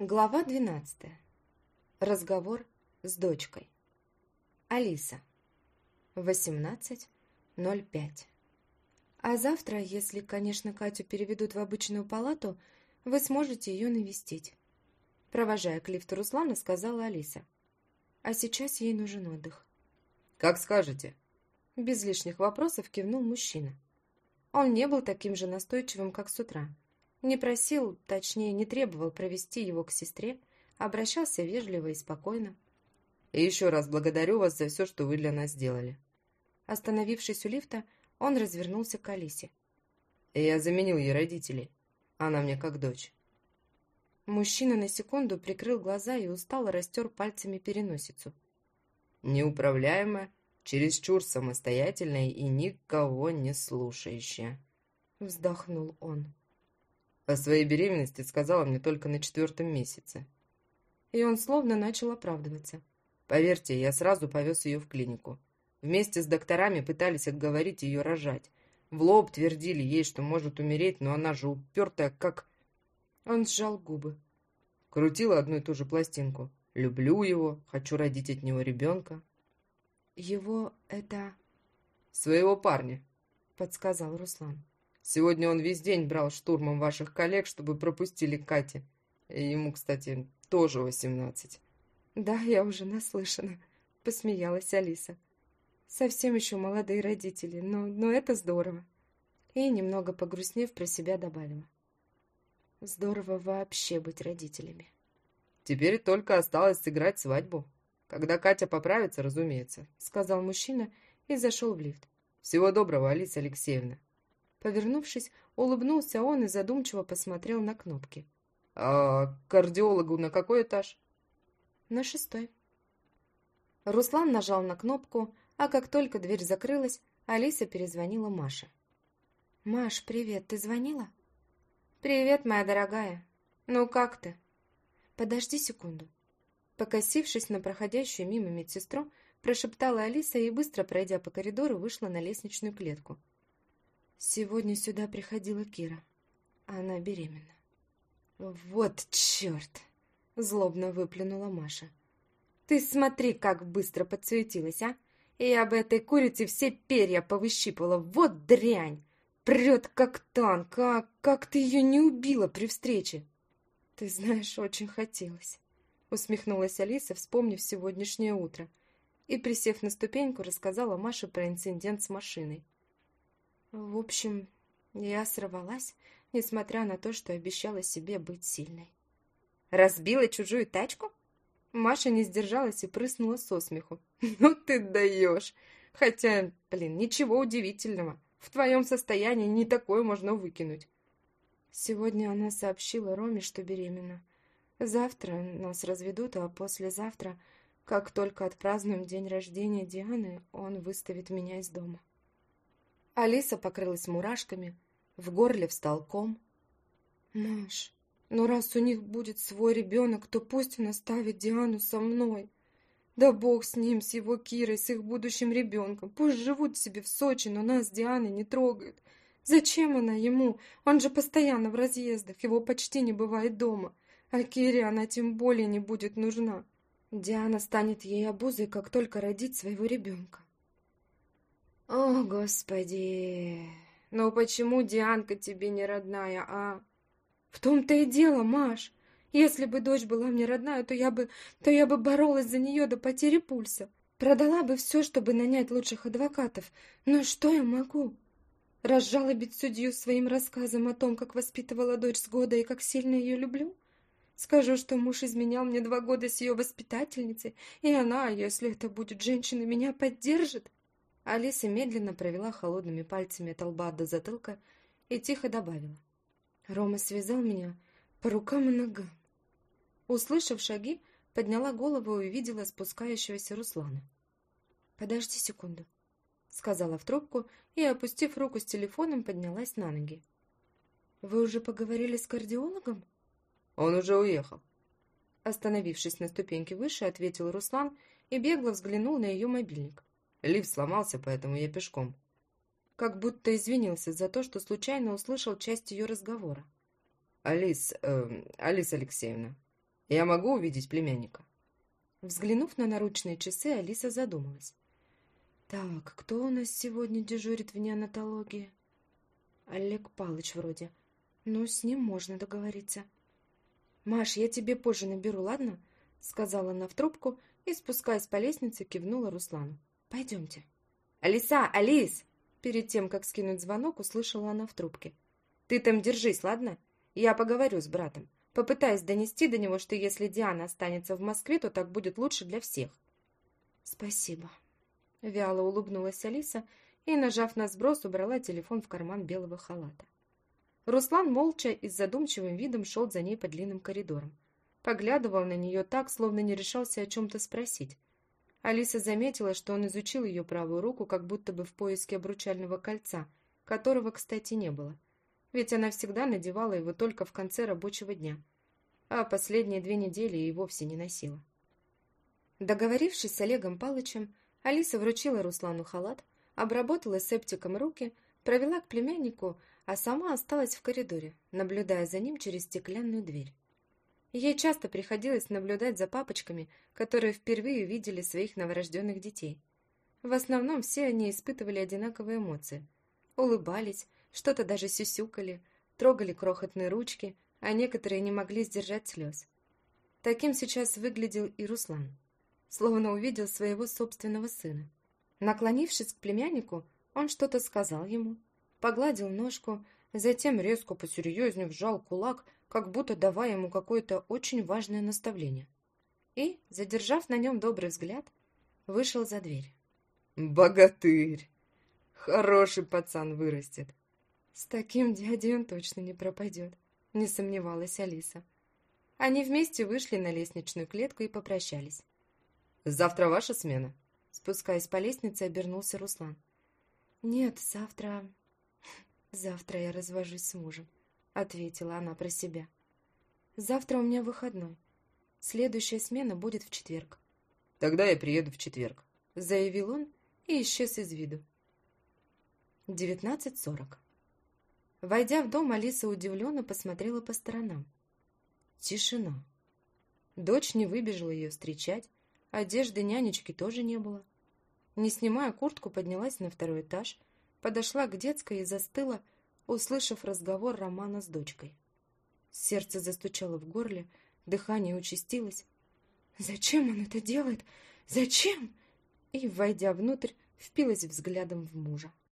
Глава 12. Разговор с дочкой. Алиса. 18.05. А завтра, если, конечно, Катю переведут в обычную палату, вы сможете ее навестить. Провожая к лифту Руслана, сказала Алиса. А сейчас ей нужен отдых. «Как скажете». Без лишних вопросов кивнул мужчина. Он не был таким же настойчивым, как с утра. Не просил, точнее, не требовал провести его к сестре, обращался вежливо и спокойно. «И еще раз благодарю вас за все, что вы для нас сделали». Остановившись у лифта, он развернулся к Алисе. «Я заменил ей родителей. Она мне как дочь». Мужчина на секунду прикрыл глаза и устало растер пальцами переносицу. «Неуправляемая, чересчур самостоятельная и никого не слушающая», — вздохнул он. О своей беременности сказала мне только на четвертом месяце. И он словно начал оправдываться. Поверьте, я сразу повез ее в клинику. Вместе с докторами пытались отговорить ее рожать. В лоб твердили ей, что может умереть, но она же упертая, как... Он сжал губы. Крутила одну и ту же пластинку. Люблю его, хочу родить от него ребенка. Его это... Своего парня, подсказал Руслан. Сегодня он весь день брал штурмом ваших коллег, чтобы пропустили Кате. Ему, кстати, тоже восемнадцать. Да, я уже наслышана, посмеялась Алиса. Совсем еще молодые родители, но, но это здорово. И, немного погрустнев, про себя добавила. Здорово вообще быть родителями. Теперь только осталось сыграть свадьбу. Когда Катя поправится, разумеется, сказал мужчина и зашел в лифт. Всего доброго, Алиса Алексеевна. Повернувшись, улыбнулся он и задумчиво посмотрел на кнопки. «А кардиологу на какой этаж?» «На шестой». Руслан нажал на кнопку, а как только дверь закрылась, Алиса перезвонила Маше. «Маш, привет, ты звонила?» «Привет, моя дорогая. Ну, как ты?» «Подожди секунду». Покосившись на проходящую мимо медсестру, прошептала Алиса и, быстро пройдя по коридору, вышла на лестничную клетку. Сегодня сюда приходила Кира. Она беременна. «Вот черт!» — злобно выплюнула Маша. «Ты смотри, как быстро подсуетилась, а! Я бы этой курице все перья повыщипала. Вот дрянь! Прет, как танк, а как ты ее не убила при встрече?» «Ты знаешь, очень хотелось», — усмехнулась Алиса, вспомнив сегодняшнее утро, и, присев на ступеньку, рассказала Маше про инцидент с машиной. В общем, я сорвалась, несмотря на то, что обещала себе быть сильной. «Разбила чужую тачку?» Маша не сдержалась и прыснула со смеху. «Ну ты даешь! Хотя, блин, ничего удивительного. В твоем состоянии не такое можно выкинуть». Сегодня она сообщила Роме, что беременна. Завтра нас разведут, а послезавтра, как только отпразднуем день рождения Дианы, он выставит меня из дома. Алиса покрылась мурашками, в горле встал ком. «Маш, ну раз у них будет свой ребенок, то пусть он оставит Диану со мной. Да бог с ним, с его Кирой, с их будущим ребенком. Пусть живут себе в Сочи, но нас Дианы не трогают. Зачем она ему? Он же постоянно в разъездах, его почти не бывает дома. А Кире она тем более не будет нужна. Диана станет ей обузой, как только родит своего ребенка. О, Господи! Ну почему Дианка тебе не родная, а? В том-то и дело, Маш. Если бы дочь была мне родная, то я бы, то я бы боролась за нее до потери пульса. Продала бы все, чтобы нанять лучших адвокатов. Но что я могу? Разжалобить судью своим рассказом о том, как воспитывала дочь с года и как сильно ее люблю? Скажу, что муж изменял мне два года с ее воспитательницей, и она, если это будет женщина, меня поддержит. Алиса медленно провела холодными пальцами от лба до затылка и тихо добавила. Рома связал меня по рукам и ногам. Услышав шаги, подняла голову и увидела спускающегося Руслана. «Подожди секунду», — сказала в трубку и, опустив руку с телефоном, поднялась на ноги. «Вы уже поговорили с кардиологом?» «Он уже уехал». Остановившись на ступеньке выше, ответил Руслан и бегло взглянул на ее мобильник. Лифт сломался, поэтому я пешком. Как будто извинился за то, что случайно услышал часть ее разговора. Алис, э, Алиса Алексеевна, Я могу увидеть племянника?» Взглянув на наручные часы, Алиса задумалась. «Так, кто у нас сегодня дежурит в неонатологии?» «Олег Палыч вроде. Ну, с ним можно договориться». «Маш, я тебе позже наберу, ладно?» Сказала она в трубку и, спускаясь по лестнице, кивнула Руслану. «Пойдемте». «Алиса! Алис!» Перед тем, как скинуть звонок, услышала она в трубке. «Ты там держись, ладно? Я поговорю с братом. Попытаюсь донести до него, что если Диана останется в Москве, то так будет лучше для всех». «Спасибо». Вяло улыбнулась Алиса и, нажав на сброс, убрала телефон в карман белого халата. Руслан молча и с задумчивым видом шел за ней по длинным коридорам. Поглядывал на нее так, словно не решался о чем-то спросить. Алиса заметила, что он изучил ее правую руку, как будто бы в поиске обручального кольца, которого, кстати, не было. Ведь она всегда надевала его только в конце рабочего дня, а последние две недели и вовсе не носила. Договорившись с Олегом Палычем, Алиса вручила Руслану халат, обработала септиком руки, провела к племяннику, а сама осталась в коридоре, наблюдая за ним через стеклянную дверь. Ей часто приходилось наблюдать за папочками, которые впервые видели своих новорожденных детей. В основном все они испытывали одинаковые эмоции. Улыбались, что-то даже сюсюкали, трогали крохотные ручки, а некоторые не могли сдержать слез. Таким сейчас выглядел и Руслан, словно увидел своего собственного сына. Наклонившись к племяннику, он что-то сказал ему, погладил ножку, затем резко посерьезнее вжал кулак – как будто давая ему какое-то очень важное наставление. И, задержав на нем добрый взгляд, вышел за дверь. «Богатырь! Хороший пацан вырастет!» «С таким дядей он точно не пропадет», — не сомневалась Алиса. Они вместе вышли на лестничную клетку и попрощались. «Завтра ваша смена?» Спускаясь по лестнице, обернулся Руслан. «Нет, завтра... Завтра я развожусь с мужем ответила она про себя. Завтра у меня выходной. Следующая смена будет в четверг. Тогда я приеду в четверг, заявил он и исчез из виду. 19.40. Войдя в дом, Алиса удивленно посмотрела по сторонам. Тишина. Дочь не выбежала ее встречать, одежды нянечки тоже не было. Не снимая куртку, поднялась на второй этаж, подошла к детской и застыла, услышав разговор Романа с дочкой. Сердце застучало в горле, дыхание участилось. «Зачем он это делает? Зачем?» И, войдя внутрь, впилась взглядом в мужа.